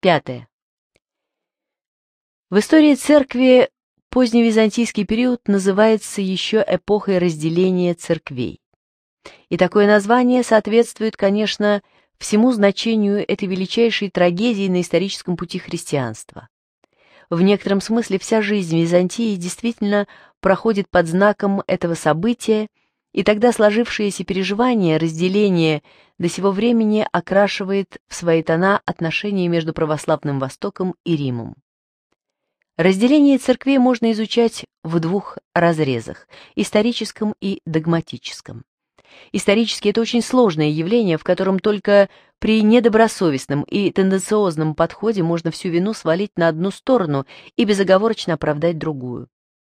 Пятое. В истории церкви поздний византийский период называется еще эпохой разделения церквей. И такое название соответствует, конечно, всему значению этой величайшей трагедии на историческом пути христианства. В некотором смысле вся жизнь Византии действительно проходит под знаком этого события – и тогда сложившиеся переживания, разделение до сего времени окрашивает в свои тона отношения между православным Востоком и Римом. Разделение церквей можно изучать в двух разрезах – историческом и догматическом. Исторически это очень сложное явление, в котором только при недобросовестном и тенденциозном подходе можно всю вину свалить на одну сторону и безоговорочно оправдать другую.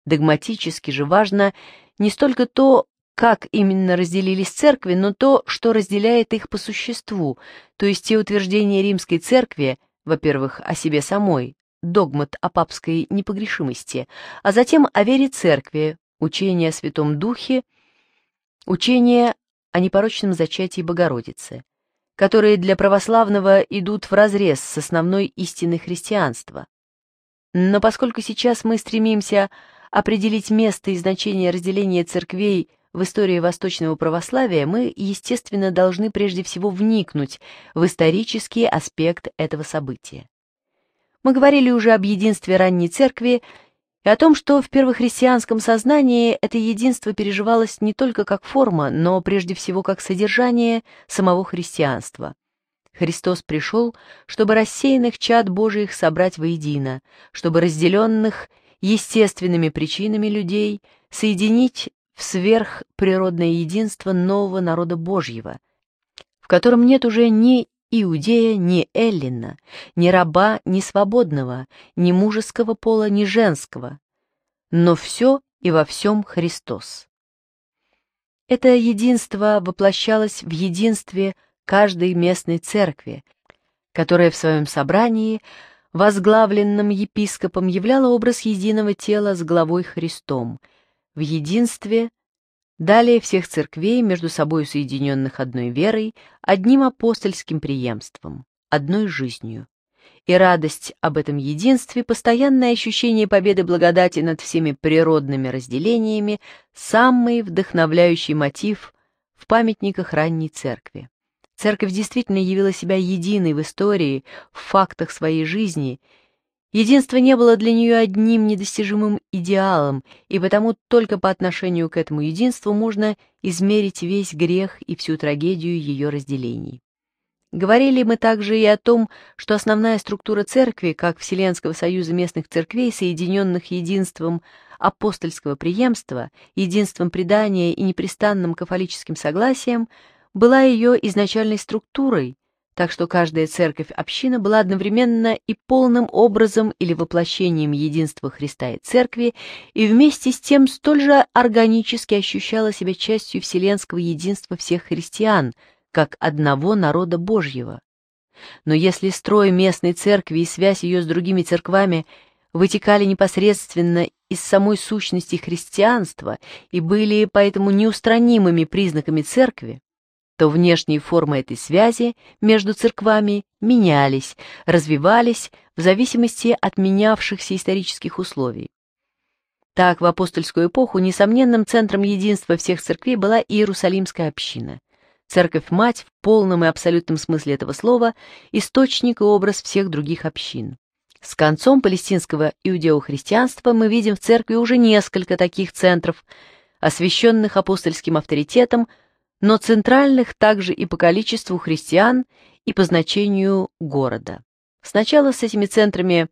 Догматически же важно не столько то, как именно разделились церкви, но то, что разделяет их по существу, то есть те утверждения римской церкви, во-первых, о себе самой, догмат о папской непогрешимости, а затем о вере церкви, учение о Святом Духе, учение о непорочном зачатии Богородицы, которые для православного идут вразрез с основной истиной христианства. Но поскольку сейчас мы стремимся определить место и значение разделения церквей в истории восточного православия мы, естественно, должны прежде всего вникнуть в исторический аспект этого события. Мы говорили уже об единстве ранней церкви и о том, что в первохристианском сознании это единство переживалось не только как форма, но прежде всего как содержание самого христианства. Христос пришел, чтобы рассеянных чад Божиих собрать воедино, чтобы разделенных естественными причинами людей соединить в сверхприродное единство нового народа Божьего, в котором нет уже ни иудея, ни эллина, ни раба, ни свободного, ни мужеского пола, ни женского, но все и во всем Христос. Это единство воплощалось в единстве каждой местной церкви, которая в своем собрании, возглавленном епископом, являла образ единого тела с главой Христом – в единстве, далее всех церквей, между собой соединенных одной верой, одним апостольским преемством, одной жизнью. И радость об этом единстве, постоянное ощущение победы благодати над всеми природными разделениями – самый вдохновляющий мотив в памятниках ранней церкви. Церковь действительно явила себя единой в истории, в фактах своей жизни – Единство не было для нее одним недостижимым идеалом, и потому только по отношению к этому единству можно измерить весь грех и всю трагедию ее разделений. Говорили мы также и о том, что основная структура церкви, как Вселенского союза местных церквей, соединенных единством апостольского преемства, единством предания и непрестанным кафолическим согласием, была ее изначальной структурой – так что каждая церковь-община была одновременно и полным образом или воплощением единства Христа и Церкви, и вместе с тем столь же органически ощущала себя частью вселенского единства всех христиан, как одного народа Божьего. Но если строй местной церкви и связь ее с другими церквами вытекали непосредственно из самой сущности христианства и были поэтому неустранимыми признаками церкви, то внешние формы этой связи между церквами менялись, развивались в зависимости от менявшихся исторических условий. Так, в апостольскую эпоху несомненным центром единства всех церквей была Иерусалимская община. Церковь-мать в полном и абсолютном смысле этого слова – источник и образ всех других общин. С концом палестинского иудео-христианства мы видим в церкви уже несколько таких центров, освященных апостольским авторитетом – но центральных также и по количеству христиан и по значению города. Сначала с этими центрами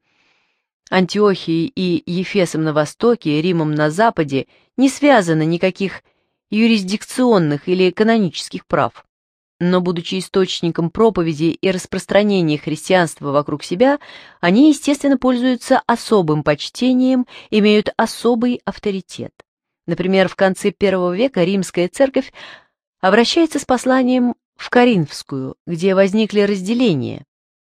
Антиохии и Ефесом на востоке, Римом на западе не связано никаких юрисдикционных или канонических прав. Но, будучи источником проповеди и распространения христианства вокруг себя, они, естественно, пользуются особым почтением, имеют особый авторитет. Например, в конце первого века римская церковь обращается с посланием в Коринфскую, где возникли разделения.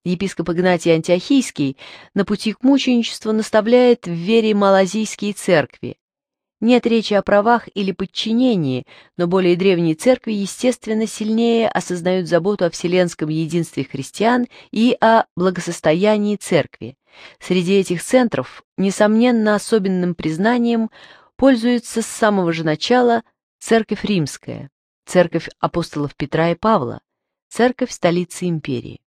Епископ Игнатий Антиохийский на пути к мученичеству наставляет в вере малазийские церкви. Нет речи о правах или подчинении, но более древние церкви, естественно, сильнее осознают заботу о вселенском единстве христиан и о благосостоянии церкви. Среди этих центров, несомненно, особенным признанием пользуется с самого же начала Церковь Римская церковь апостолов Петра и Павла, церковь столицы империи.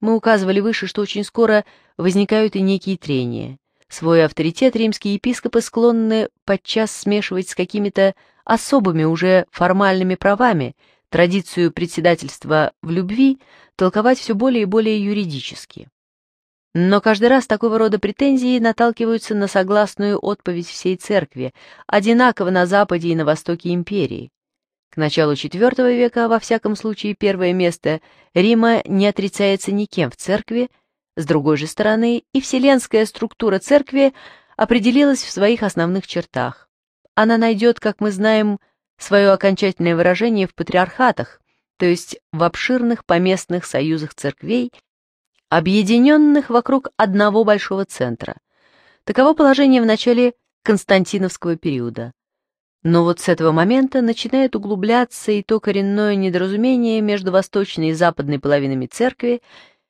Мы указывали выше, что очень скоро возникают и некие трения. Свой авторитет римские епископы склонны подчас смешивать с какими-то особыми уже формальными правами, традицию председательства в любви толковать все более и более юридически. Но каждый раз такого рода претензии наталкиваются на согласную отповедь всей церкви, одинаково на Западе и на Востоке империи. К началу IV века, во всяком случае, первое место Рима не отрицается никем в церкви, с другой же стороны, и вселенская структура церкви определилась в своих основных чертах. Она найдет, как мы знаем, свое окончательное выражение в патриархатах, то есть в обширных поместных союзах церквей, объединенных вокруг одного большого центра. Таково положение в начале Константиновского периода. Но вот с этого момента начинает углубляться и то коренное недоразумение между восточной и западной половинами церкви,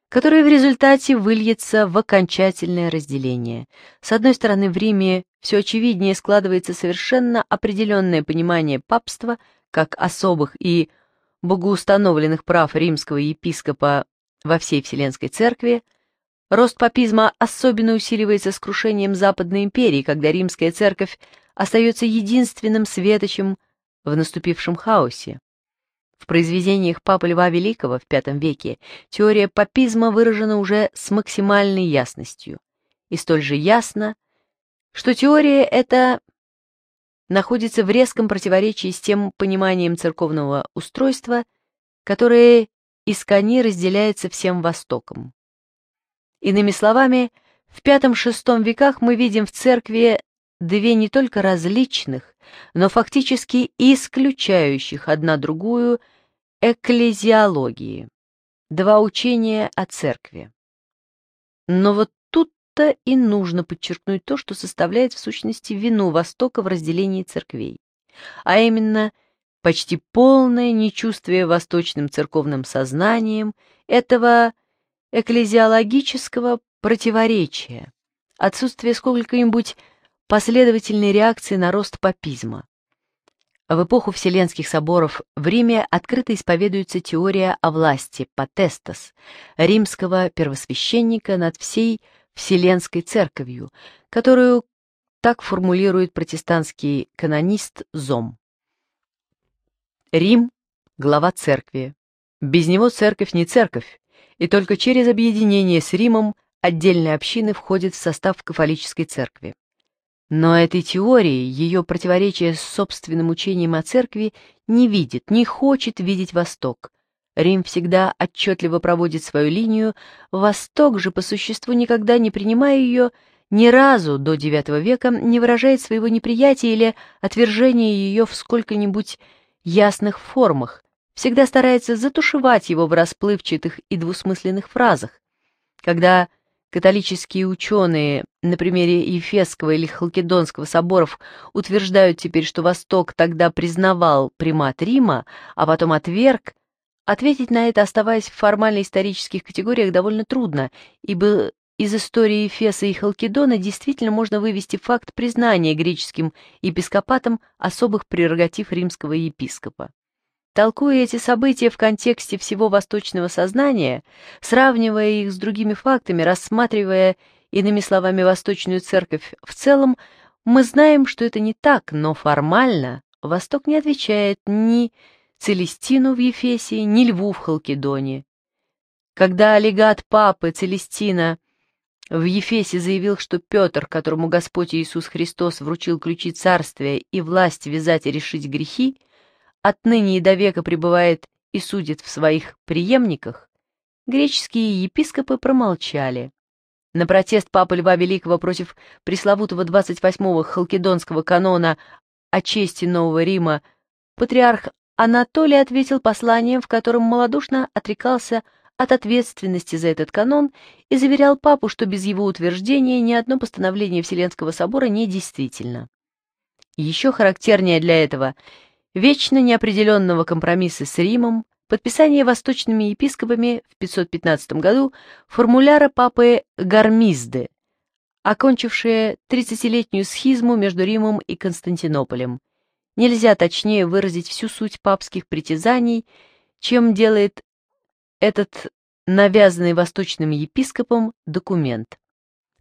которое в результате выльется в окончательное разделение. С одной стороны, в Риме все очевиднее складывается совершенно определенное понимание папства как особых и богоустановленных прав римского епископа во всей Вселенской Церкви, рост папизма особенно усиливается с крушением Западной империи, когда римская церковь остается единственным светочем в наступившем хаосе. В произведениях Папы Льва Великого в V веке теория папизма выражена уже с максимальной ясностью. И столь же ясно, что теория эта находится в резком противоречии с тем пониманием церковного устройства, которое из Кони разделяется всем Востоком. Иными словами, в V-VI веках мы видим в церкви две не только различных, но фактически исключающих одна другую экклезиологии, два учения о церкви. Но вот тут-то и нужно подчеркнуть то, что составляет в сущности вину Востока в разделении церквей, а именно почти полное нечувствие восточным церковным сознанием этого экклезиологического противоречия, отсутствие сколько-нибудь последовательной реакции на рост папизма. В эпоху Вселенских соборов в Риме открыто исповедуется теория о власти Патестас, римского первосвященника над всей Вселенской Церковью, которую так формулирует протестантский канонист Зом. Рим – глава церкви. Без него церковь не церковь, и только через объединение с Римом отдельные общины входят в состав кафолической церкви. Но этой теории, ее противоречия с собственным учением о церкви, не видит, не хочет видеть Восток. Рим всегда отчетливо проводит свою линию, Восток же по существу никогда не принимая ее, ни разу до IX века не выражает своего неприятия или отвержения ее в сколько-нибудь ясных формах, всегда старается затушевать его в расплывчатых и двусмысленных фразах. Когда Католические ученые на примере Ефесского или Халкидонского соборов утверждают теперь, что Восток тогда признавал примат Рима, а потом отверг, ответить на это, оставаясь в формально-исторических категориях, довольно трудно, ибо из истории Ефеса и Халкидона действительно можно вывести факт признания греческим епископатом особых прерогатив римского епископа. Толкуя эти события в контексте всего восточного сознания, сравнивая их с другими фактами, рассматривая, иными словами, восточную церковь в целом, мы знаем, что это не так, но формально Восток не отвечает ни Целестину в Ефесии, ни Льву в Халкидоне. Когда легат папы Целестина в Ефесе заявил, что Петр, которому Господь Иисус Христос вручил ключи царствия и власть вязать и решить грехи, отныне и до века пребывает и судит в своих преемниках, греческие епископы промолчали. На протест Папы Льва Великого против пресловутого 28-го халкидонского канона о чести Нового Рима патриарх Анатолий ответил посланием, в котором малодушно отрекался от ответственности за этот канон и заверял папу, что без его утверждения ни одно постановление Вселенского собора не действительно. Еще характернее для этого вечно неопределенного компромисса с Римом, подписание восточными епископами в 515 году формуляра папы Гармизды, окончившее 30-летнюю схизму между Римом и Константинополем. Нельзя точнее выразить всю суть папских притязаний, чем делает этот навязанный восточным епископом документ.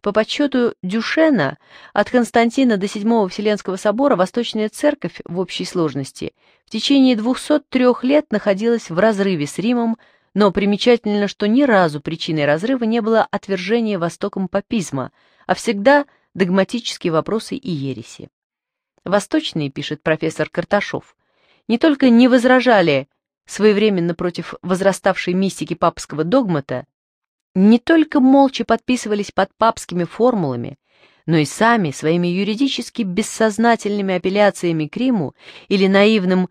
По подсчету Дюшена, от Константина до Седьмого Вселенского собора Восточная Церковь в общей сложности в течение 203 лет находилась в разрыве с Римом, но примечательно, что ни разу причиной разрыва не было отвержение Востоком папизма, а всегда догматические вопросы и ереси. Восточные, пишет профессор Карташов, не только не возражали своевременно против возраставшей мистики папского догмата, не только молча подписывались под папскими формулами, но и сами своими юридически бессознательными апелляциями к Риму или наивным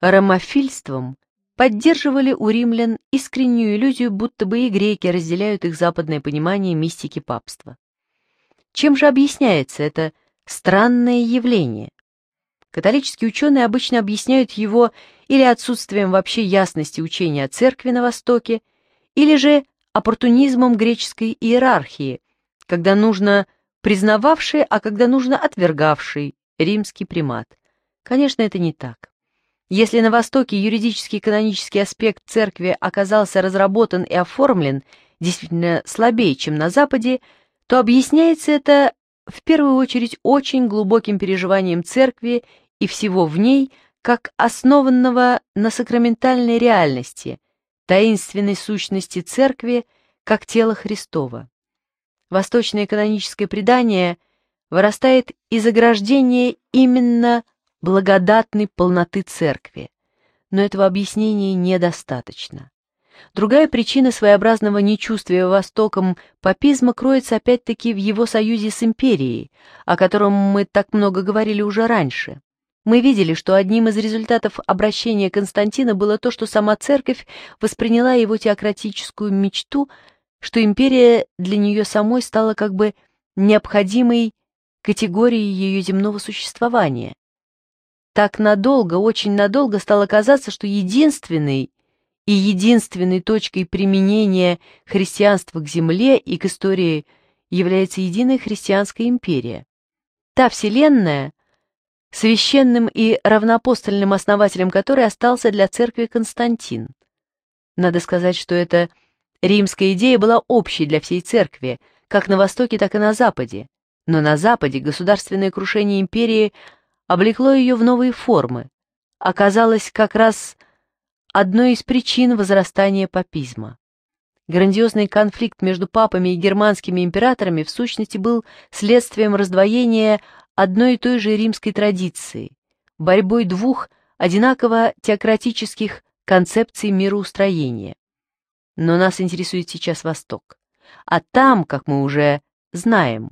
ромофильством поддерживали у римлян искреннюю иллюзию, будто бы и греки разделяют их западное понимание мистики папства. Чем же объясняется это странное явление? Католические ученые обычно объясняют его или отсутствием вообще ясности учения о церкви на Востоке, или же оппортунизмом греческой иерархии, когда нужно признававший, а когда нужно отвергавший римский примат. Конечно, это не так. Если на Востоке юридический и канонический аспект церкви оказался разработан и оформлен действительно слабее, чем на Западе, то объясняется это в первую очередь очень глубоким переживанием церкви и всего в ней, как основанного на сакраментальной реальности, таинственной сущности церкви как тела Христова. Восточное каноническое предание вырастает из ограждения именно благодатной полноты церкви, но этого объяснения недостаточно. Другая причина своеобразного нечувствия Востоком папизма кроется опять-таки в его союзе с империей, о котором мы так много говорили уже раньше. Мы видели, что одним из результатов обращения Константина было то, что сама церковь восприняла его теократическую мечту, что империя для нее самой стала как бы необходимой категорией ее земного существования. Так надолго, очень надолго стало казаться, что единственной и единственной точкой применения христианства к земле и к истории является единая христианская империя. Та вселенная, священным и равноапостольным основателем которой остался для церкви Константин. Надо сказать, что эта римская идея была общей для всей церкви, как на Востоке, так и на Западе, но на Западе государственное крушение империи облекло ее в новые формы, оказалось как раз одной из причин возрастания папизма. Грандиозный конфликт между папами и германскими императорами в сущности был следствием раздвоения одной и той же римской традиции, борьбой двух одинаково теократических концепций мироустроения. Но нас интересует сейчас Восток. А там, как мы уже знаем,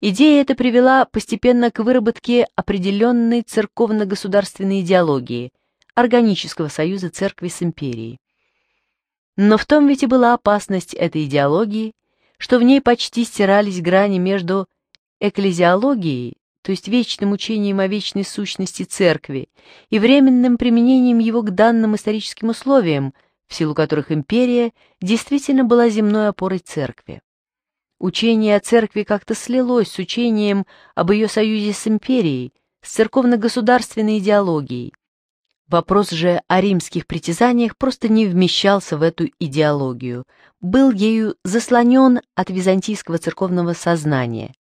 идея эта привела постепенно к выработке определенной церковно-государственной идеологии, органического союза церкви с империей. Но в том ведь и была опасность этой идеологии, что в ней почти стирались грани между экклезиологией то есть вечным учением о вечной сущности церкви, и временным применением его к данным историческим условиям, в силу которых империя действительно была земной опорой церкви. Учение о церкви как-то слилось с учением об ее союзе с империей, с церковно-государственной идеологией. Вопрос же о римских притязаниях просто не вмещался в эту идеологию, был ею заслонен от византийского церковного сознания.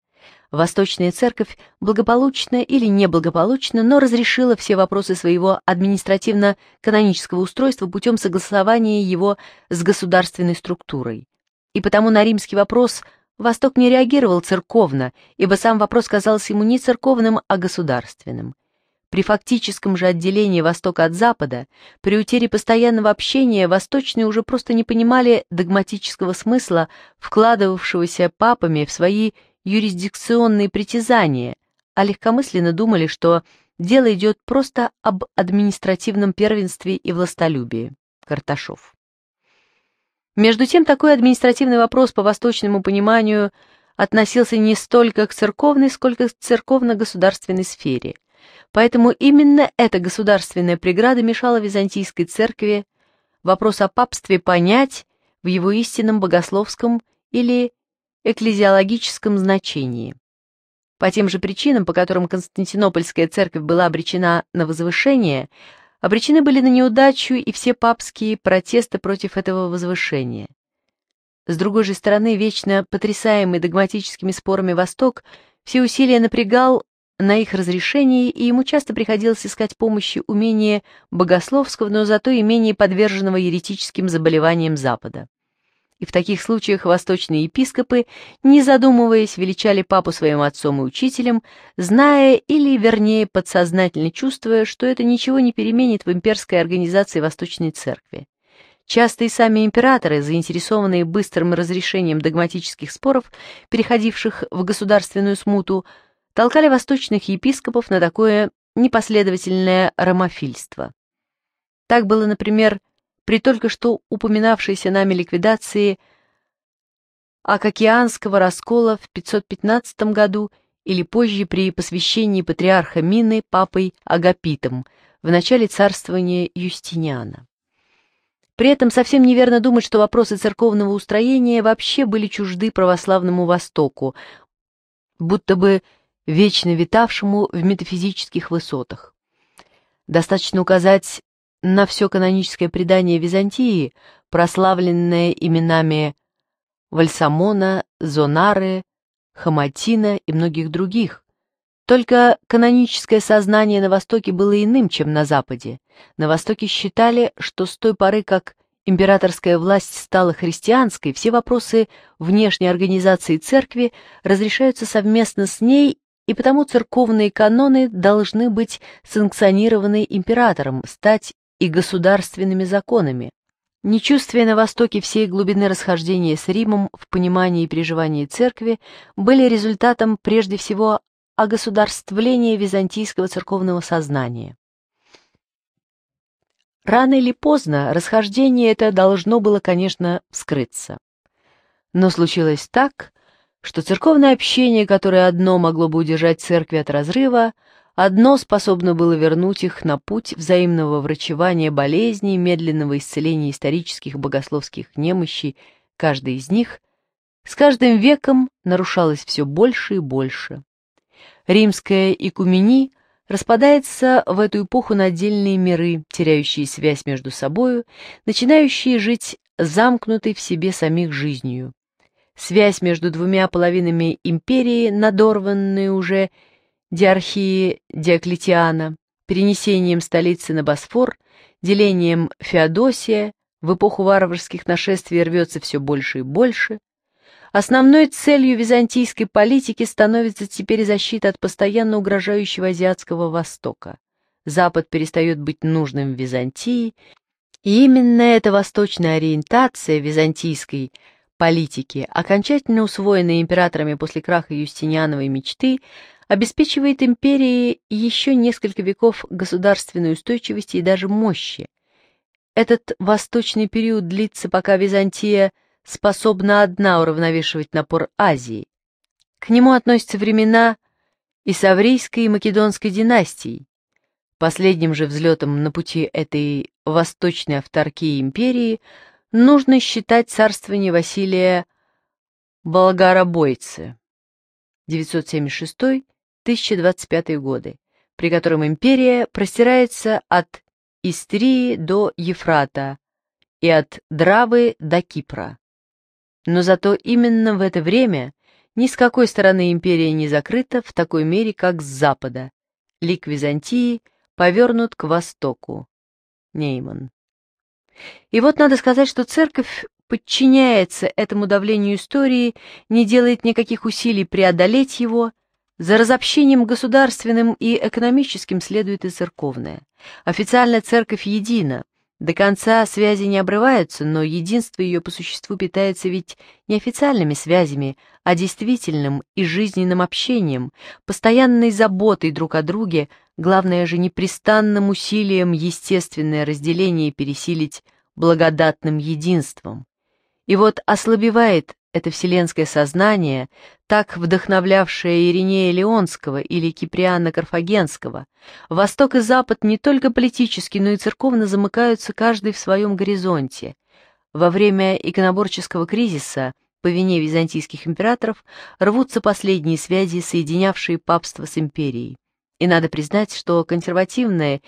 Восточная церковь благополучно или неблагополучно, но разрешила все вопросы своего административно-канонического устройства путем согласования его с государственной структурой. И потому на римский вопрос Восток не реагировал церковно, ибо сам вопрос казался ему не церковным, а государственным. При фактическом же отделении Востока от Запада, при утере постоянного общения, восточные уже просто не понимали догматического смысла, вкладывавшегося папами в свои юрисдикционные притязания, а легкомысленно думали, что дело идет просто об административном первенстве и властолюбии. Карташов. Между тем, такой административный вопрос по восточному пониманию относился не столько к церковной, сколько к церковно-государственной сфере. Поэтому именно эта государственная преграда мешала византийской церкви вопрос о папстве понять в его истинном богословском или экклезиологическом значении. По тем же причинам, по которым Константинопольская церковь была обречена на возвышение, обречены были на неудачу и все папские протесты против этого возвышения. С другой же стороны, вечно потрясаемый догматическими спорами Восток все усилия напрягал на их разрешении, и ему часто приходилось искать помощи умения богословского, но зато и менее подверженного еретическим заболеваниям Запада и в таких случаях восточные епископы, не задумываясь, величали папу своим отцом и учителем, зная или, вернее, подсознательно чувствуя, что это ничего не переменит в имперской организации Восточной Церкви. Часто и сами императоры, заинтересованные быстрым разрешением догматических споров, переходивших в государственную смуту, толкали восточных епископов на такое непоследовательное ромофильство. Так было, например, при только что упоминавшейся нами ликвидации Акакианского раскола в 515 году или позже при посвящении патриарха Мины папой Агапитом в начале царствования Юстиниана. При этом совсем неверно думать, что вопросы церковного устроения вообще были чужды православному Востоку, будто бы вечно витавшему в метафизических высотах. Достаточно указать на все каноническое предание Византии, прославленное именами Вальсамона, Зонары, Хаматина и многих других. Только каноническое сознание на Востоке было иным, чем на Западе. На Востоке считали, что с той поры, как императорская власть стала христианской, все вопросы внешней организации церкви разрешаются совместно с ней, и потому церковные каноны должны быть санкционированы императором, стать и государственными законами, не чувствуя на Востоке всей глубины расхождения с Римом в понимании и переживании церкви, были результатом прежде всего огосударствления византийского церковного сознания. Рано или поздно расхождение это должно было, конечно, вскрыться. Но случилось так, что церковное общение, которое одно могло бы удержать церкви от разрыва, Одно способно было вернуть их на путь взаимного врачевания болезней, медленного исцеления исторических богословских немощей, каждый из них с каждым веком нарушалось все больше и больше. Римская икумени распадается в эту эпоху на отдельные миры, теряющие связь между собою, начинающие жить замкнутой в себе самих жизнью. Связь между двумя половинами империи, надорванная уже, диархии Диоклетиана, перенесением столицы на Босфор, делением Феодосия, в эпоху варварских нашествий рвется все больше и больше. Основной целью византийской политики становится теперь защита от постоянно угрожающего азиатского Востока. Запад перестает быть нужным в Византии, и именно эта восточная ориентация византийской – политики, окончательно усвоенной императорами после краха Юстиниановой мечты, обеспечивает империи еще несколько веков государственной устойчивости и даже мощи. Этот восточный период длится, пока Византия способна одна уравновешивать напор Азии. К нему относятся времена и Саврийской, и Македонской династий. Последним же взлетом на пути этой восточной авторки империи – нужно считать царствование Василия Болгоробойцы 976-1025 годы, при котором империя простирается от Истрии до Ефрата и от Дравы до Кипра. Но зато именно в это время ни с какой стороны империя не закрыта в такой мере, как с запада. Лик Византии повернут к востоку. Нейман и вот надо сказать, что церковь подчиняется этому давлению истории, не делает никаких усилий преодолеть его. За разобщением государственным и экономическим следует и церковное. Официально церковь едина, до конца связи не обрываются, но единство ее по существу питается ведь не официальными связями, а действительным и жизненным общением, постоянной заботой друг о друге, главное же непрестанным усилием естественное разделение пересилить благодатным единством. И вот ослабевает это вселенское сознание, так вдохновлявшее Иринея Леонского или Киприана Карфагенского, Восток и Запад не только политически, но и церковно замыкаются каждый в своем горизонте. Во время иконоборческого кризиса по вине византийских императоров рвутся последние связи, соединявшие папство с империей. И надо признать, что консервативное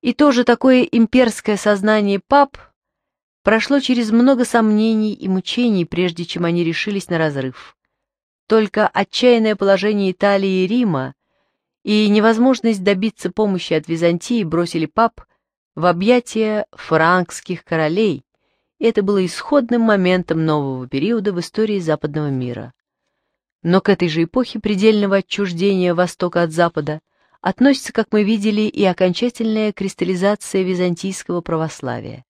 и тоже такое имперское сознание пап – прошло через много сомнений и мучений, прежде чем они решились на разрыв. Только отчаянное положение Италии и Рима и невозможность добиться помощи от Византии бросили пап в объятия франкских королей, и это было исходным моментом нового периода в истории западного мира. Но к этой же эпохе предельного отчуждения Востока от Запада относится, как мы видели, и окончательная кристаллизация византийского православия.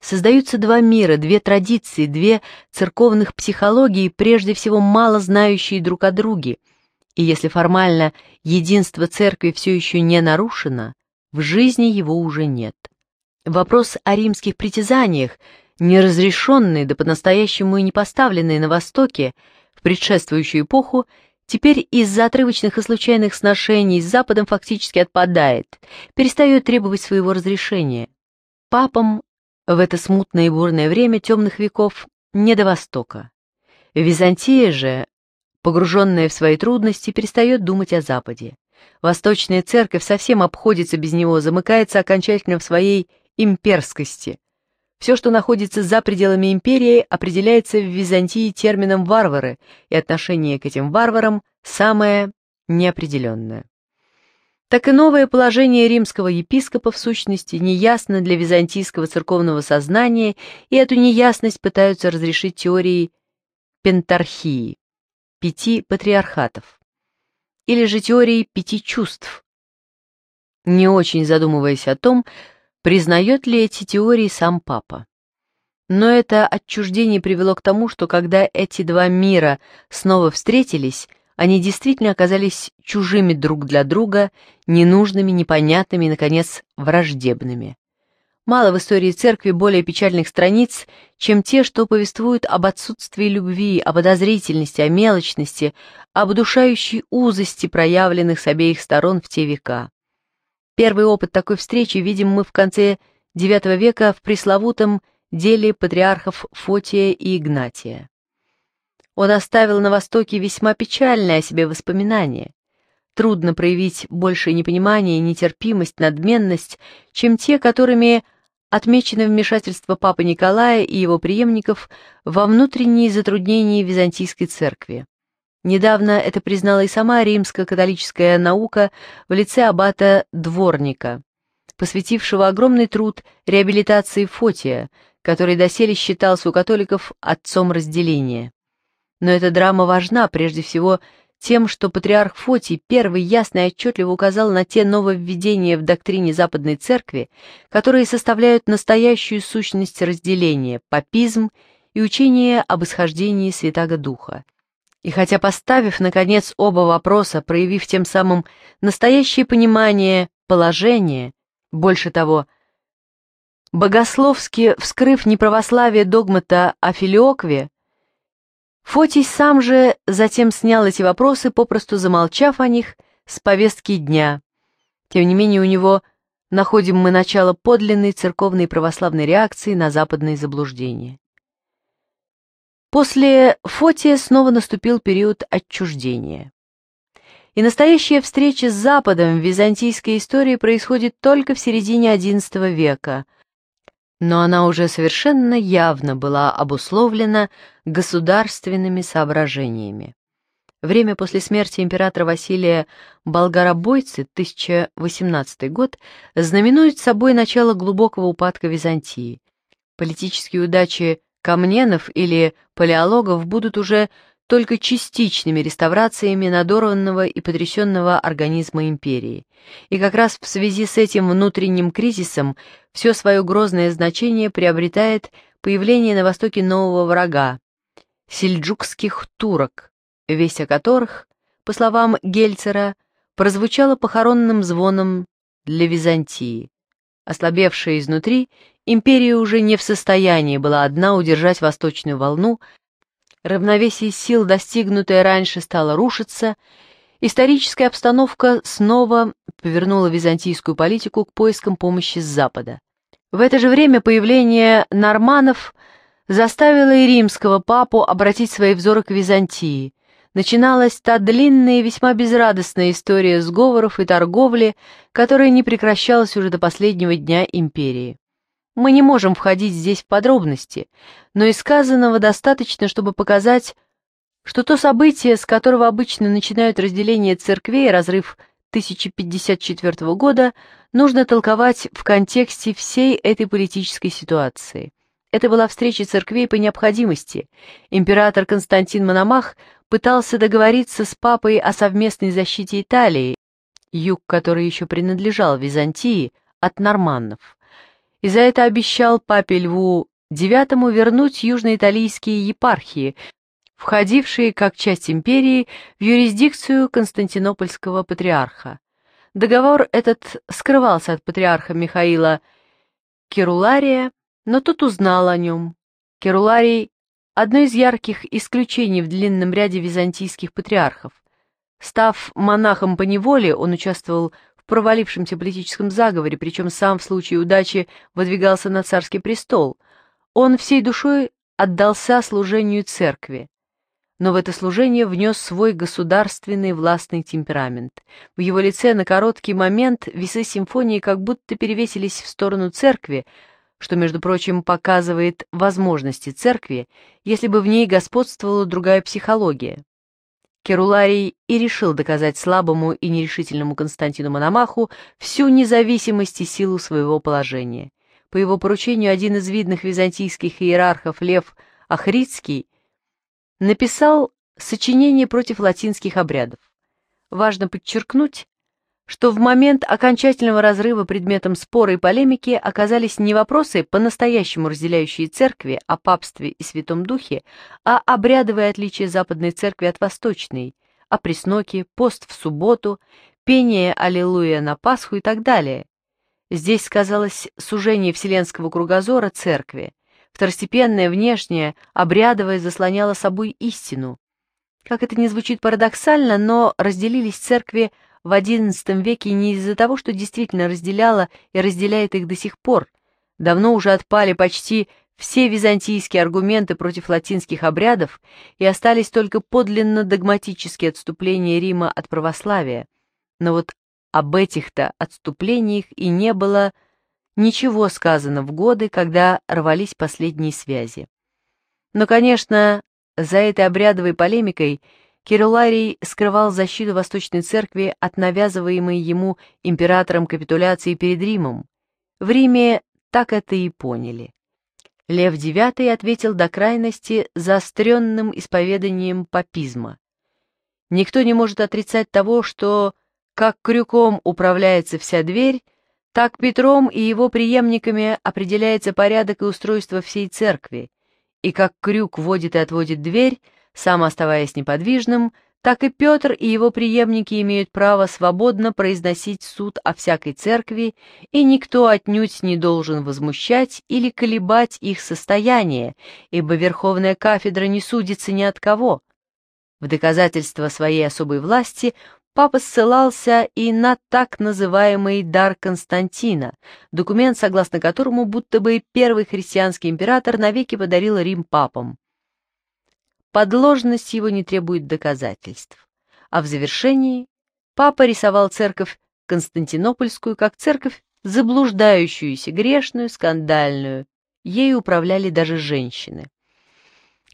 Создаются два мира, две традиции, две церковных психологии, прежде всего мало знающие друг о друге. И если формально единство церкви все еще не нарушено, в жизни его уже нет. Вопрос о римских притязаниях, неразрешенный, да по-настоящему и не поставленный на Востоке, в предшествующую эпоху, теперь из-за отрывочных и случайных сношений с Западом фактически отпадает, перестает требовать своего разрешения. Папам в это смутное и бурное время темных веков не до Востока. Византия же, погруженная в свои трудности, перестает думать о Западе. Восточная церковь совсем обходится без него, замыкается окончательно в своей имперскости. Все, что находится за пределами империи, определяется в Византии термином «варвары», и отношение к этим варварам самое неопределенное так и новое положение римского епископа в сущности неясно для византийского церковного сознания, и эту неясность пытаются разрешить теории пентархии, пяти патриархатов, или же теории пяти чувств. Не очень задумываясь о том, признает ли эти теории сам папа. Но это отчуждение привело к тому, что когда эти два мира снова встретились – они действительно оказались чужими друг для друга, ненужными, непонятными и, наконец, враждебными. Мало в истории церкви более печальных страниц, чем те, что повествуют об отсутствии любви, об подозрительности, о мелочности, об удушающей узости, проявленных с обеих сторон в те века. Первый опыт такой встречи видим мы в конце IX века в пресловутом деле патриархов Фотия и Игнатия. Он оставил на Востоке весьма печальное о себе воспоминание. Трудно проявить большее непонимание, нетерпимость, надменность, чем те, которыми отмечено вмешательство Папы Николая и его преемников во внутренние затруднения Византийской церкви. Недавно это признала и сама римско-католическая наука в лице аббата Дворника, посвятившего огромный труд реабилитации Фотия, который доселе считался у католиков отцом разделения. Но эта драма важна прежде всего тем, что патриарх Фотий первый ясно и отчетливо указал на те нововведения в доктрине Западной Церкви, которые составляют настоящую сущность разделения, папизм и учение об исхождении Святаго Духа. И хотя поставив, наконец, оба вопроса, проявив тем самым настоящее понимание положения, больше того, богословски вскрыв неправославие догмата о филиокве, Фотий сам же затем снял эти вопросы, попросту замолчав о них, с повестки дня. Тем не менее у него находим мы начало подлинной церковной православной реакции на западные заблуждения. После Фотия снова наступил период отчуждения. И настоящая встреча с Западом в византийской истории происходит только в середине XI века – но она уже совершенно явно была обусловлена государственными соображениями. Время после смерти императора Василия Болгаробойцы, 1018 год, знаменует собой начало глубокого упадка Византии. Политические удачи Камненов или Палеологов будут уже только частичными реставрациями надорванного и потрясенного организма империи. И как раз в связи с этим внутренним кризисом все свое грозное значение приобретает появление на востоке нового врага – сельджукских турок, весть о которых, по словам Гельцера, прозвучала похоронным звоном для Византии. Ослабевшая изнутри, империя уже не в состоянии была одна удержать восточную волну, Равновесие сил, достигнутое раньше, стало рушиться, историческая обстановка снова повернула византийскую политику к поискам помощи с Запада. В это же время появление норманов заставило и римского папу обратить свои взоры к Византии. Начиналась та длинная и весьма безрадостная история сговоров и торговли, которая не прекращалась уже до последнего дня империи. Мы не можем входить здесь в подробности, но из сказанного достаточно, чтобы показать, что то событие, с которого обычно начинают разделение церквей и разрыв 1054 года, нужно толковать в контексте всей этой политической ситуации. Это была встреча церквей по необходимости. Император Константин Мономах пытался договориться с папой о совместной защите Италии, юг, который еще принадлежал Византии, от норманнов и за это обещал папе Льву IX вернуть южноиталийские епархии, входившие как часть империи в юрисдикцию Константинопольского патриарха. Договор этот скрывался от патриарха Михаила Керулария, но тот узнал о нем. Керуларий – одно из ярких исключений в длинном ряде византийских патриархов. Став монахом по неволе, он участвовал провалившемся политическом заговоре, причем сам в случае удачи выдвигался на царский престол. Он всей душой отдался служению церкви. Но в это служение внес свой государственный властный темперамент. В его лице на короткий момент весы симфонии как будто перевесились в сторону церкви, что, между прочим, показывает возможности церкви, если бы в ней господствовала другая психология. Керуларий и решил доказать слабому и нерешительному Константину Мономаху всю независимость и силу своего положения. По его поручению один из видных византийских иерархов Лев Ахридский написал сочинение против латинских обрядов. Важно подчеркнуть, что в момент окончательного разрыва предметом спора и полемики оказались не вопросы, по-настоящему разделяющие церкви о папстве и Святом Духе, а обрядовые отличия Западной Церкви от Восточной, о пресноке, пост в субботу, пение «Аллилуйя» на Пасху и так далее. Здесь сказалось сужение вселенского кругозора церкви. Второстепенное внешнее, обрядовое, заслоняло собой истину. Как это не звучит парадоксально, но разделились церкви – в XI веке не из-за того, что действительно разделяла и разделяет их до сих пор. Давно уже отпали почти все византийские аргументы против латинских обрядов и остались только подлинно догматические отступления Рима от православия. Но вот об этих-то отступлениях и не было ничего сказано в годы, когда рвались последние связи. Но, конечно, за этой обрядовой полемикой – Кирилларий скрывал защиту Восточной Церкви от навязываемой ему императором капитуляции перед Римом. В Риме так это и поняли. Лев IX ответил до крайности заостренным исповеданием папизма. Никто не может отрицать того, что как крюком управляется вся дверь, так Петром и его преемниками определяется порядок и устройство всей церкви, и как крюк водит и отводит дверь, сам оставаясь неподвижным, так и Петр и его преемники имеют право свободно произносить суд о всякой церкви, и никто отнюдь не должен возмущать или колебать их состояние, ибо Верховная кафедра не судится ни от кого. В доказательство своей особой власти папа ссылался и на так называемый «дар Константина», документ, согласно которому будто бы первый христианский император навеки подарил Рим папам. Подложность его не требует доказательств. А в завершении папа рисовал церковь Константинопольскую как церковь заблуждающуюся, грешную, скандальную. Ей управляли даже женщины,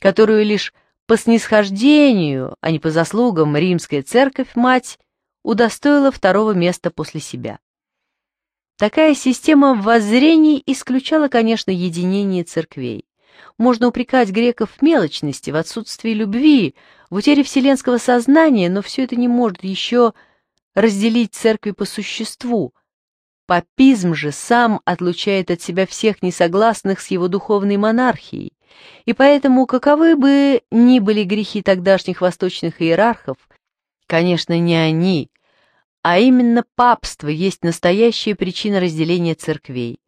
которую лишь по снисхождению, а не по заслугам римская церковь-мать удостоила второго места после себя. Такая система воззрений исключала, конечно, единение церквей. Можно упрекать греков в мелочности, в отсутствии любви, в утере вселенского сознания, но все это не может еще разделить церкви по существу. Папизм же сам отлучает от себя всех несогласных с его духовной монархией, и поэтому, каковы бы ни были грехи тогдашних восточных иерархов, конечно, не они, а именно папство есть настоящая причина разделения церквей.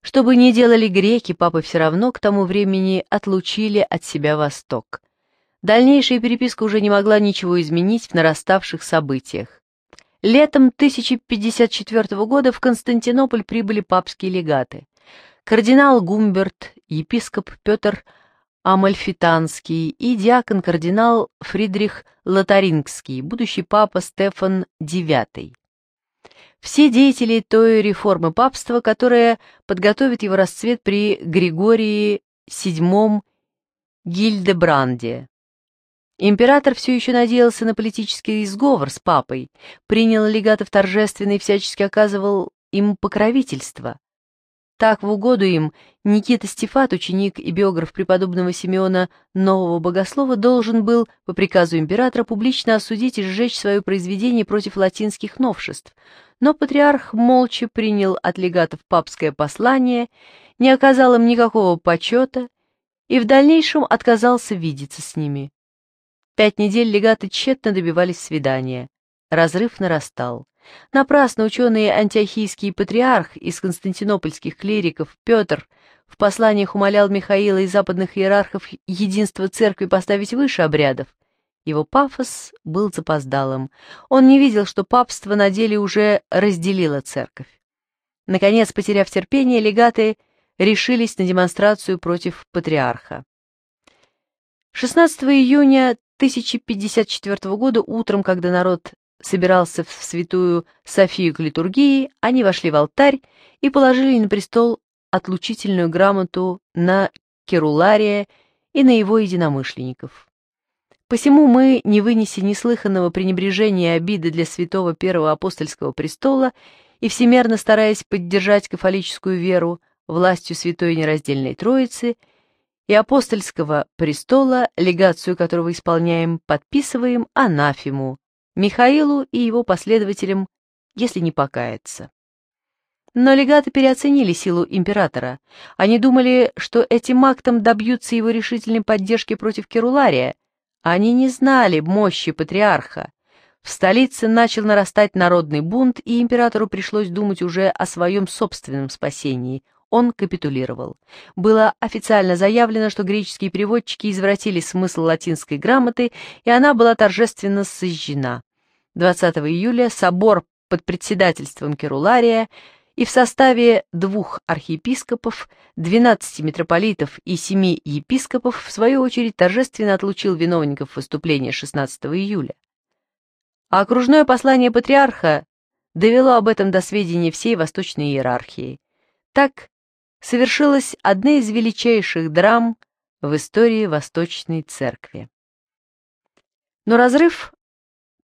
Что бы ни делали греки, папы все равно к тому времени отлучили от себя Восток. Дальнейшая переписка уже не могла ничего изменить в нараставших событиях. Летом 1054 года в Константинополь прибыли папские легаты. Кардинал Гумберт, епископ Петр Амальфитанский и диакон-кардинал Фридрих Лотарингский, будущий папа Стефан IX все деятели той реформы папства, которая подготовит его расцвет при Григории VII Гильдебранде. Император все еще надеялся на политический изговор с папой, принял легатов торжественно и всячески оказывал им покровительство. Так, в угоду им, Никита Стефат, ученик и биограф преподобного Симеона Нового Богослова, должен был, по приказу императора, публично осудить и сжечь свое произведение против латинских новшеств. Но патриарх молча принял от легатов папское послание, не оказал им никакого почета и в дальнейшем отказался видеться с ними. Пять недель легаты тщетно добивались свидания. Разрыв нарастал. Напрасно ученый антиохийский патриарх из константинопольских клириков Петр в посланиях умолял Михаила и западных иерархов единство церкви поставить выше обрядов. Его пафос был запоздалым. Он не видел, что папство на деле уже разделило церковь. Наконец, потеряв терпение, легаты решились на демонстрацию против патриарха. 16 июня 1054 года утром, когда народ собирался в святую Софию к литургии, они вошли в алтарь и положили на престол отлучительную грамоту на Керулария и на его единомышленников. Посему мы, не вынеси неслыханного пренебрежения и обиды для святого первого апостольского престола и всемерно стараясь поддержать кафолическую веру властью святой нераздельной Троицы и апостольского престола, легацию которого исполняем, подписываем анафему Михаилу и его последователям, если не покаяться. Но легаты переоценили силу императора. Они думали, что этим актом добьются его решительной поддержки против Керулария. Они не знали мощи патриарха. В столице начал нарастать народный бунт, и императору пришлось думать уже о своем собственном спасении. Он капитулировал. Было официально заявлено, что греческие переводчики извратили смысл латинской грамоты, и она была торжественно сожжена. 20 июля собор под председательством Керулария и в составе двух архиепископов, 12 митрополитов и семи епископов, в свою очередь, торжественно отлучил виновников выступления 16 июля. А окружное послание патриарха довело об этом до сведения всей восточной иерархии. Так совершилась одна из величайших драм в истории Восточной Церкви. Но разрыв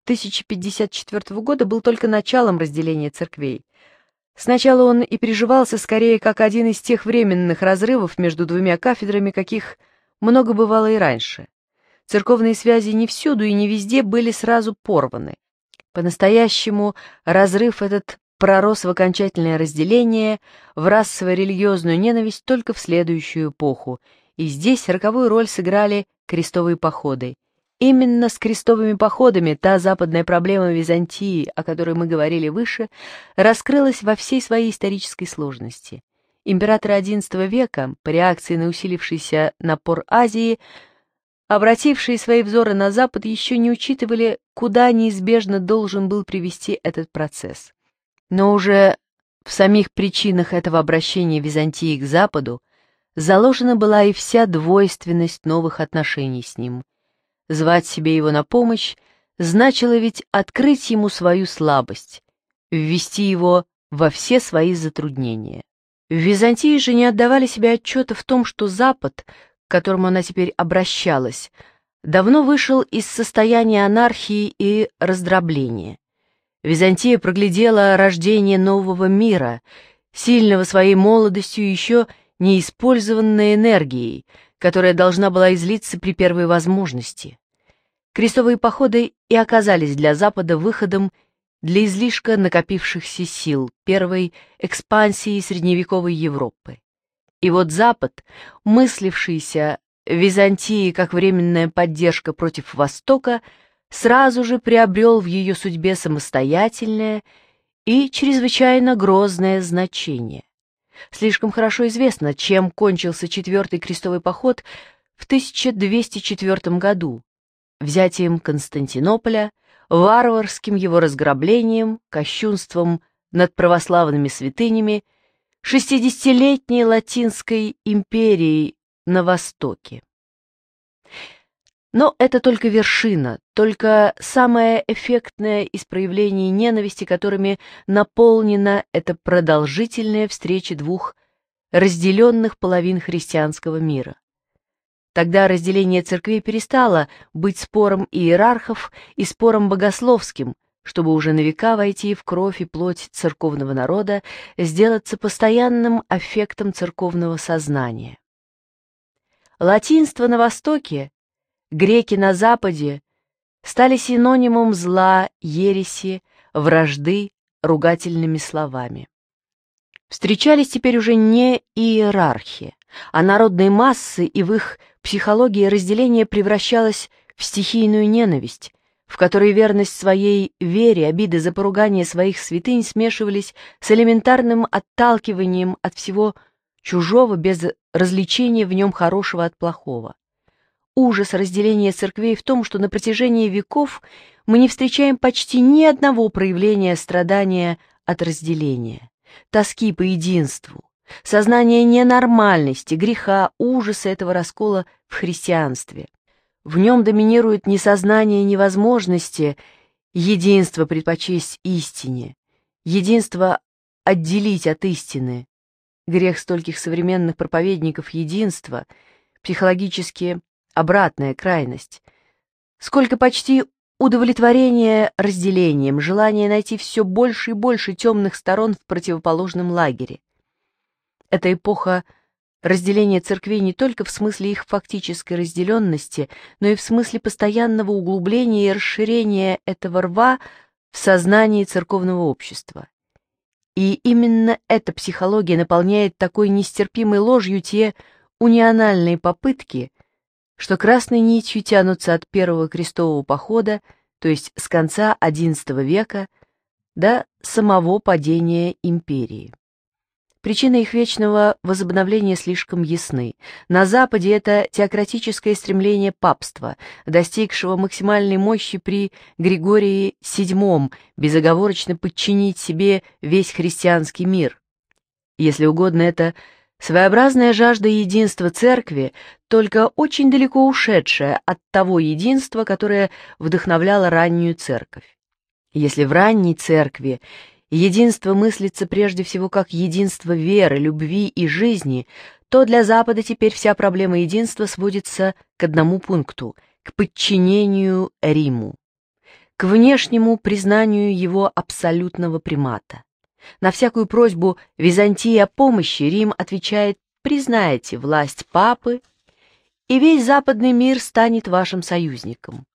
1054 года был только началом разделения церквей. Сначала он и переживался скорее как один из тех временных разрывов между двумя кафедрами, каких много бывало и раньше. Церковные связи не всюду и не везде были сразу порваны. По-настоящему разрыв этот пророс в окончательное разделение, в расово-религиозную ненависть только в следующую эпоху, и здесь роковую роль сыграли крестовые походы – Именно с крестовыми походами та западная проблема Византии, о которой мы говорили выше, раскрылась во всей своей исторической сложности. Императоры XI века, по реакции на усилившийся напор Азии, обратившие свои взоры на Запад, еще не учитывали, куда неизбежно должен был привести этот процесс. Но уже в самих причинах этого обращения Византии к Западу заложена была и вся двойственность новых отношений с ним, Звать себе его на помощь значило ведь открыть ему свою слабость, ввести его во все свои затруднения. В Византии же не отдавали себе отчета в том, что Запад, к которому она теперь обращалась, давно вышел из состояния анархии и раздробления. Византия проглядела рождение нового мира, сильного своей молодостью еще неиспользованной энергией, которая должна была излиться при первой возможности. Крестовые походы и оказались для Запада выходом для излишка накопившихся сил первой экспансии средневековой Европы. И вот Запад, мыслившийся Византии как временная поддержка против Востока, сразу же приобрел в ее судьбе самостоятельное и чрезвычайно грозное значение. Слишком хорошо известно, чем кончился Четвертый крестовый поход в 1204 году, взятием Константинополя, варварским его разграблением, кощунством над православными святынями, шестидесятилетней Латинской империей на Востоке. Но это только вершина, только самое эффектное из проявлений ненависти, которыми наполнена эта продолжительная встреча двух разделенных половин христианского мира. Тогда разделение церквей перестало быть спором иерархов и спором богословским, чтобы уже на века войти в кровь и плоть церковного народа, сделаться постоянным аффектом церковного сознания. Латинство на Востоке, греки на Западе стали синонимом зла, ереси, вражды, ругательными словами. Встречались теперь уже не иерархи, а народные массы и в их психология разделения превращалась в стихийную ненависть, в которой верность своей вере, обиды за поругание своих святынь смешивались с элементарным отталкиванием от всего чужого без развлечения в нем хорошего от плохого. Ужас разделения церквей в том, что на протяжении веков мы не встречаем почти ни одного проявления страдания от разделения, тоски по единству, сознание ненормальности, греха, ужаса этого раскола в христианстве. В нем доминирует не сознание невозможности, единство предпочесть истине, единство отделить от истины. Грех стольких современных проповедников единства, психологически обратная крайность. Сколько почти удовлетворения разделением, желание найти все больше и больше темных сторон в противоположном лагере. Эта эпоха разделения церквей не только в смысле их фактической разделенности, но и в смысле постоянного углубления и расширения этого рва в сознании церковного общества. И именно эта психология наполняет такой нестерпимой ложью те униональные попытки, что красной нитью тянутся от первого крестового похода, то есть с конца XI века, до самого падения империи. Причины их вечного возобновления слишком ясны. На Западе это теократическое стремление папства, достигшего максимальной мощи при Григории VII, безоговорочно подчинить себе весь христианский мир. Если угодно, это своеобразная жажда единства церкви, только очень далеко ушедшая от того единства, которое вдохновляло раннюю церковь. Если в ранней церкви единство мыслится прежде всего как единство веры, любви и жизни, то для Запада теперь вся проблема единства сводится к одному пункту – к подчинению Риму, к внешнему признанию его абсолютного примата. На всякую просьбу Византии о помощи Рим отвечает «Признайте власть папы, и весь западный мир станет вашим союзником».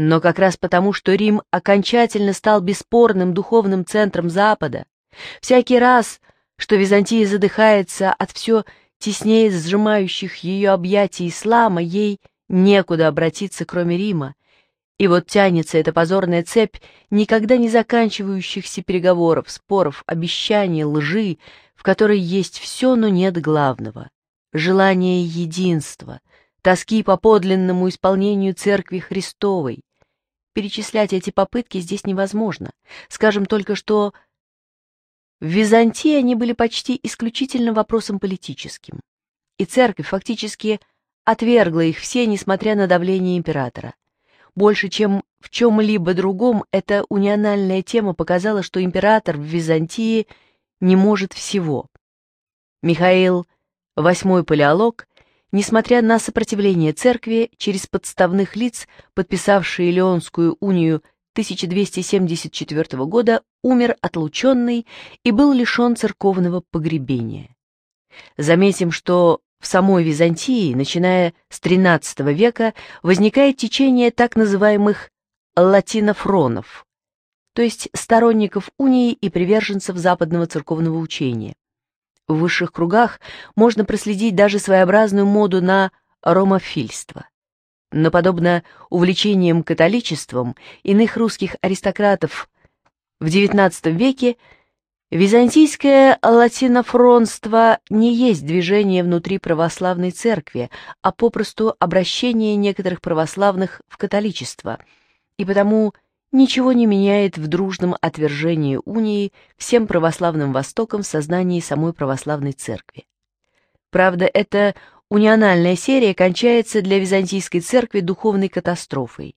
Но как раз потому, что Рим окончательно стал бесспорным духовным центром Запада, всякий раз, что Византия задыхается от все теснее сжимающих ее объятий ислама, ей некуда обратиться, кроме Рима. И вот тянется эта позорная цепь никогда не заканчивающихся переговоров, споров, обещаний, лжи, в которой есть все, но нет главного. Желание единства, тоски по подлинному исполнению Церкви Христовой, перечислять эти попытки здесь невозможно. Скажем только, что в Византии они были почти исключительно вопросом политическим, и церковь фактически отвергла их все, несмотря на давление императора. Больше, чем в чем-либо другом, эта униональная тема показала, что император в Византии не может всего. Михаил, восьмой палеолог, Несмотря на сопротивление церкви, через подставных лиц, подписавшие Леонскую унию 1274 года, умер отлученный и был лишен церковного погребения. Заметим, что в самой Византии, начиная с XIII века, возникает течение так называемых латинофронов, то есть сторонников унии и приверженцев западного церковного учения. В высших кругах можно проследить даже своеобразную моду на ромофильство. Но подобно увлечениям католичеством иных русских аристократов в XIX веке, византийское латинофронство не есть движение внутри православной церкви, а попросту обращение некоторых православных в католичество, и потому – ничего не меняет в дружном отвержении унии всем православным Востоком в сознании самой православной церкви. Правда, эта униональная серия кончается для Византийской церкви духовной катастрофой.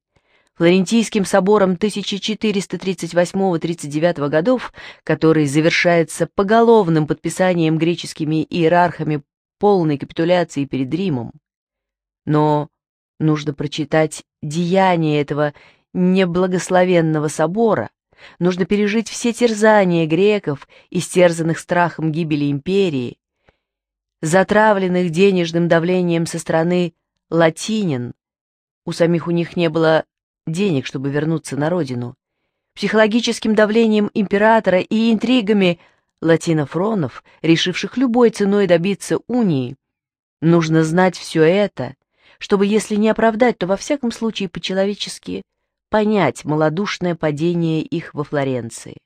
Флорентийским собором 1438-39 годов, который завершается поголовным подписанием греческими иерархами полной капитуляции перед Римом. Но нужно прочитать деяния этого неблагословенного собора, нужно пережить все терзания греков, истерзанных страхом гибели империи, затравленных денежным давлением со стороны латинин. У самих у них не было денег, чтобы вернуться на родину. Психологическим давлением императора и интригами латинофронов, решивших любой ценой добиться унии. Нужно знать все это, чтобы, если не оправдать, то во всяком случае по-человечески – понять малодушное падение их во Флоренции.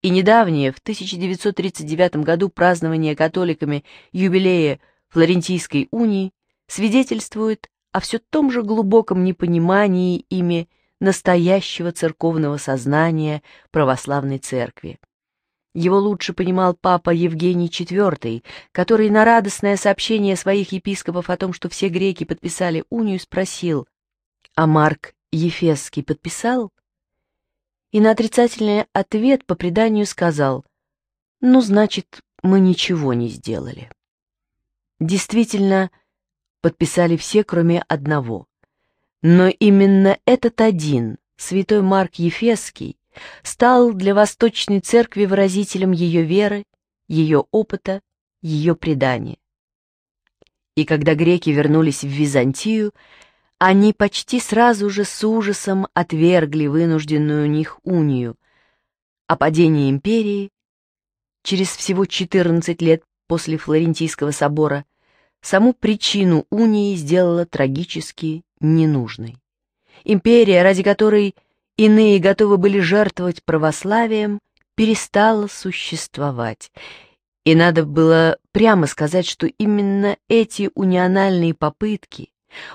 И недавнее, в 1939 году празднование католиками юбилея Флорентийской унии свидетельствует о все том же глубоком непонимании ими настоящего церковного сознания православной церкви. Его лучше понимал папа Евгений IV, который на радостное сообщение своих епископов о том, что все греки подписали унию, спросил, а Марк Ефесский подписал? И на отрицательный ответ по преданию сказал, ну, значит, мы ничего не сделали. Действительно, подписали все, кроме одного. Но именно этот один, святой Марк Ефесский, стал для Восточной Церкви выразителем ее веры, ее опыта, ее предания. И когда греки вернулись в Византию, они почти сразу же с ужасом отвергли вынужденную у них унию, а падение империи через всего 14 лет после Флорентийского собора саму причину унии сделала трагически ненужной. Империя, ради которой иные готовы были жертвовать православием, перестала существовать. И надо было прямо сказать, что именно эти униональные попытки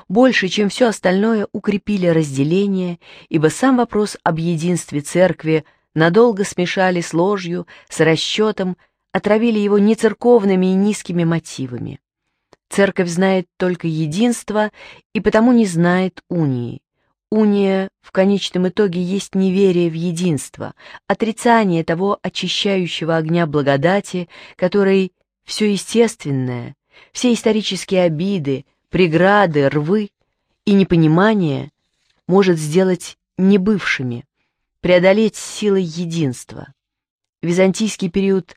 больше, чем все остальное, укрепили разделение, ибо сам вопрос об единстве церкви надолго смешали с ложью, с расчетом, отравили его нецерковными и низкими мотивами. Церковь знает только единство и потому не знает унии. Уния в конечном итоге есть неверие в единство, отрицание того очищающего огня благодати, который все естественное, все исторические обиды, преграды, рвы и непонимание может сделать небывшими, преодолеть силой единства. Византийский период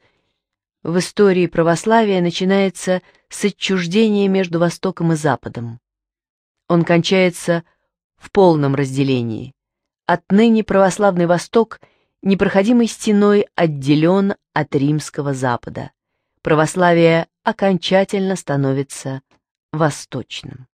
в истории православия начинается с отчуждения между Востоком и Западом. Он кончается в полном разделении. Отныне православный Восток непроходимой стеной отделен от римского Запада. Православие окончательно становится Восточным.